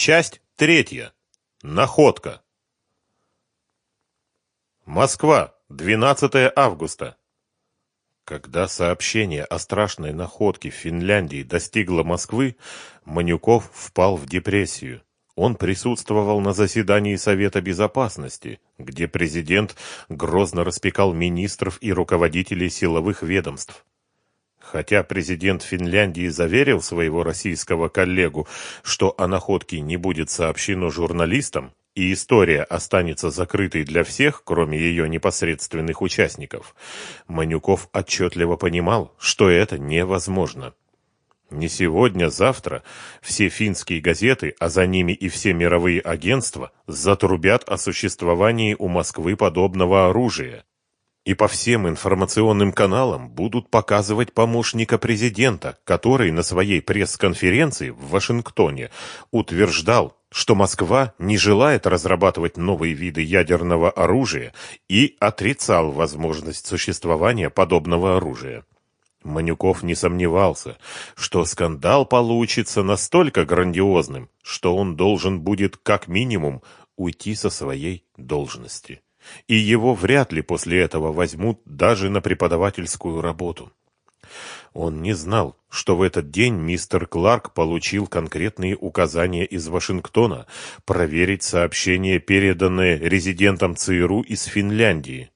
Часть третья. Находка. Москва, 12 августа. Когда сообщение о страшной находке в Финляндии достигло Москвы, Манюков впал в депрессию. Он присутствовал на заседании Совета Безопасности, где президент грозно распекал министров и руководителей силовых ведомств. Хотя президент Финляндии заверил своего российского коллегу, что о находке не будет сообщено журналистам, и история останется закрытой для всех, кроме ее непосредственных участников, Манюков отчетливо понимал, что это невозможно. Не сегодня-завтра все финские газеты, а за ними и все мировые агентства, затрубят о существовании у Москвы подобного оружия. И по всем информационным каналам будут показывать помощника президента, который на своей пресс-конференции в Вашингтоне утверждал, что Москва не желает разрабатывать новые виды ядерного оружия и отрицал возможность существования подобного оружия. Манюков не сомневался, что скандал получится настолько грандиозным, что он должен будет как минимум уйти со своей должности и его вряд ли после этого возьмут даже на преподавательскую работу. Он не знал, что в этот день мистер Кларк получил конкретные указания из Вашингтона проверить сообщение, переданное резидентом ЦРУ из Финляндии.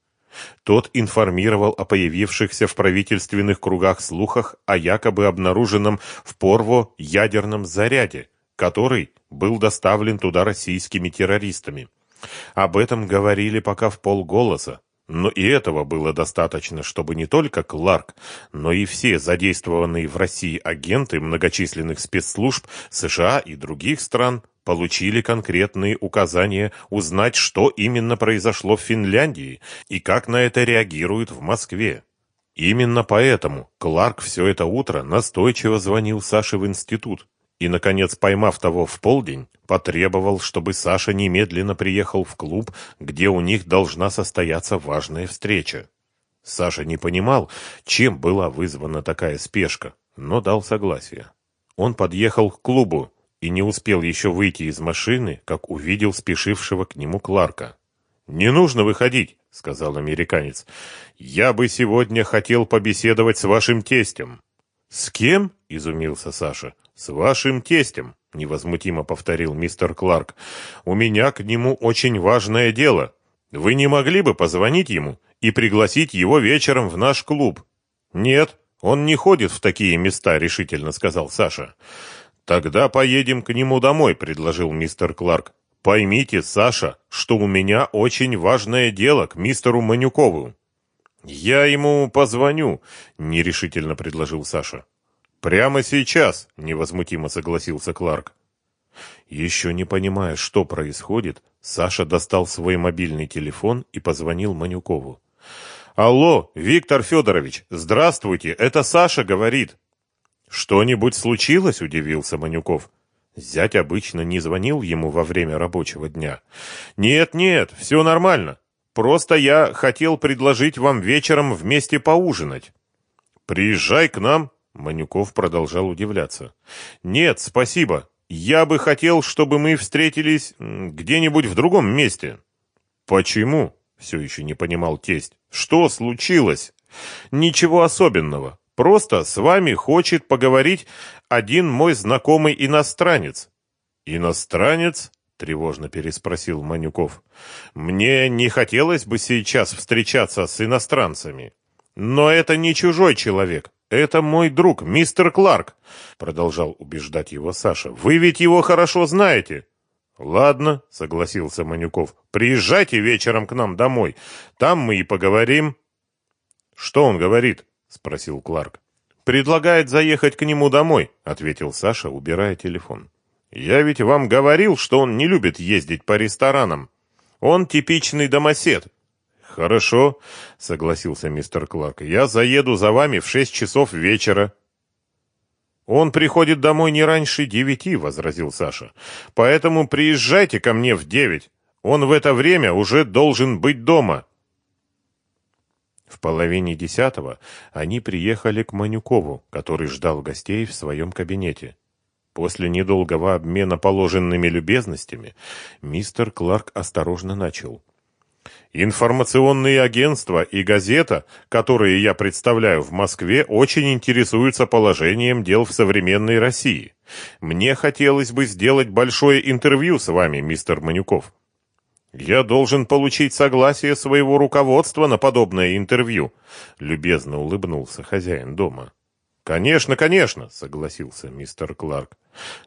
Тот информировал о появившихся в правительственных кругах слухах о якобы обнаруженном в Порво ядерном заряде, который был доставлен туда российскими террористами. Об этом говорили пока в полголоса, но и этого было достаточно, чтобы не только Кларк, но и все задействованные в России агенты многочисленных спецслужб США и других стран получили конкретные указания узнать, что именно произошло в Финляндии и как на это реагируют в Москве. Именно поэтому Кларк все это утро настойчиво звонил Саше в институт, и, наконец, поймав того в полдень, потребовал, чтобы Саша немедленно приехал в клуб, где у них должна состояться важная встреча. Саша не понимал, чем была вызвана такая спешка, но дал согласие. Он подъехал к клубу и не успел еще выйти из машины, как увидел спешившего к нему Кларка. «Не нужно выходить», — сказал американец. «Я бы сегодня хотел побеседовать с вашим тестем». «С кем?» — изумился Саша. «С вашим тестем», — невозмутимо повторил мистер Кларк. «У меня к нему очень важное дело. Вы не могли бы позвонить ему и пригласить его вечером в наш клуб?» «Нет, он не ходит в такие места», — решительно сказал Саша. «Тогда поедем к нему домой», — предложил мистер Кларк. «Поймите, Саша, что у меня очень важное дело к мистеру Манюкову». «Я ему позвоню», — нерешительно предложил Саша. «Прямо сейчас», — невозмутимо согласился Кларк. Еще не понимая, что происходит, Саша достал свой мобильный телефон и позвонил Манюкову. «Алло, Виктор Федорович, здравствуйте, это Саша говорит». «Что-нибудь случилось?» – удивился Манюков. Зять обычно не звонил ему во время рабочего дня. «Нет, нет, все нормально. Просто я хотел предложить вам вечером вместе поужинать». «Приезжай к нам», Манюков продолжал удивляться. «Нет, спасибо. Я бы хотел, чтобы мы встретились где-нибудь в другом месте». «Почему?» — все еще не понимал тесть. «Что случилось?» «Ничего особенного. Просто с вами хочет поговорить один мой знакомый иностранец». «Иностранец?» — тревожно переспросил Манюков. «Мне не хотелось бы сейчас встречаться с иностранцами. Но это не чужой человек. «Это мой друг, мистер Кларк», — продолжал убеждать его Саша. «Вы ведь его хорошо знаете». «Ладно», — согласился Манюков. «Приезжайте вечером к нам домой. Там мы и поговорим». «Что он говорит?» — спросил Кларк. «Предлагает заехать к нему домой», — ответил Саша, убирая телефон. «Я ведь вам говорил, что он не любит ездить по ресторанам. Он типичный домосед, «Хорошо», — согласился мистер Кларк. «Я заеду за вами в шесть часов вечера». «Он приходит домой не раньше девяти», — возразил Саша. «Поэтому приезжайте ко мне в девять. Он в это время уже должен быть дома». В половине десятого они приехали к Манюкову, который ждал гостей в своем кабинете. После недолгого обмена положенными любезностями мистер Кларк осторожно начал. Информационные агентства и газета, которые я представляю в Москве, очень интересуются положением дел в современной России. Мне хотелось бы сделать большое интервью с вами, мистер Манюков. Я должен получить согласие своего руководства на подобное интервью, любезно улыбнулся хозяин дома. Конечно, конечно, согласился мистер Кларк.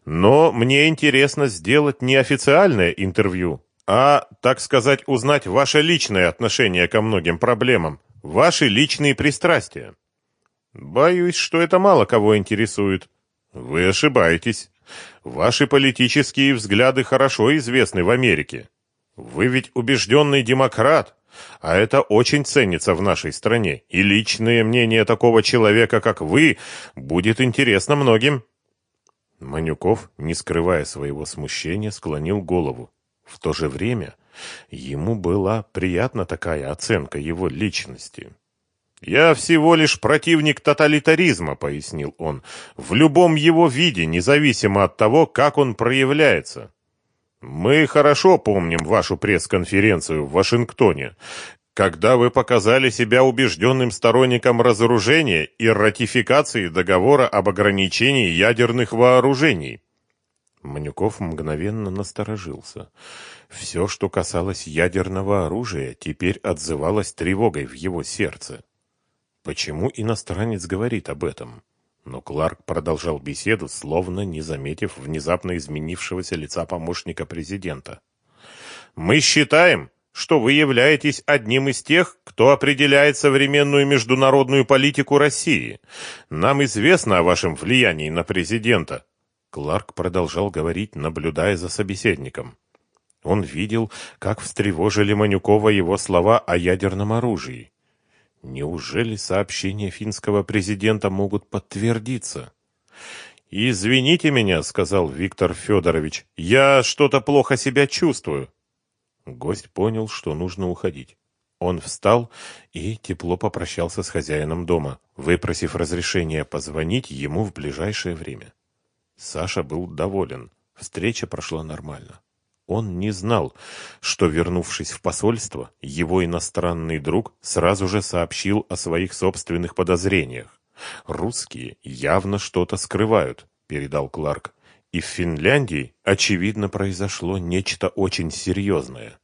Но мне интересно сделать неофициальное интервью, а, так сказать, узнать ваше личное отношение ко многим проблемам, ваши личные пристрастия. Боюсь, что это мало кого интересует. Вы ошибаетесь. Ваши политические взгляды хорошо известны в Америке. Вы ведь убежденный демократ, а это очень ценится в нашей стране, и личное мнение такого человека, как вы, будет интересно многим. Манюков, не скрывая своего смущения, склонил голову. В то же время ему была приятна такая оценка его личности. «Я всего лишь противник тоталитаризма», — пояснил он, — «в любом его виде, независимо от того, как он проявляется. Мы хорошо помним вашу пресс-конференцию в Вашингтоне, когда вы показали себя убежденным сторонником разоружения и ратификации договора об ограничении ядерных вооружений. Манюков мгновенно насторожился. Все, что касалось ядерного оружия, теперь отзывалось тревогой в его сердце. Почему иностранец говорит об этом? Но Кларк продолжал беседу, словно не заметив внезапно изменившегося лица помощника президента. «Мы считаем, что вы являетесь одним из тех, кто определяет современную международную политику России. Нам известно о вашем влиянии на президента, Кларк продолжал говорить, наблюдая за собеседником. Он видел, как встревожили Манюкова его слова о ядерном оружии. Неужели сообщения финского президента могут подтвердиться? «Извините меня», — сказал Виктор Федорович, — «я что-то плохо себя чувствую». Гость понял, что нужно уходить. Он встал и тепло попрощался с хозяином дома, выпросив разрешения позвонить ему в ближайшее время. Саша был доволен. Встреча прошла нормально. Он не знал, что, вернувшись в посольство, его иностранный друг сразу же сообщил о своих собственных подозрениях. «Русские явно что-то скрывают», — передал Кларк. «И в Финляндии, очевидно, произошло нечто очень серьезное».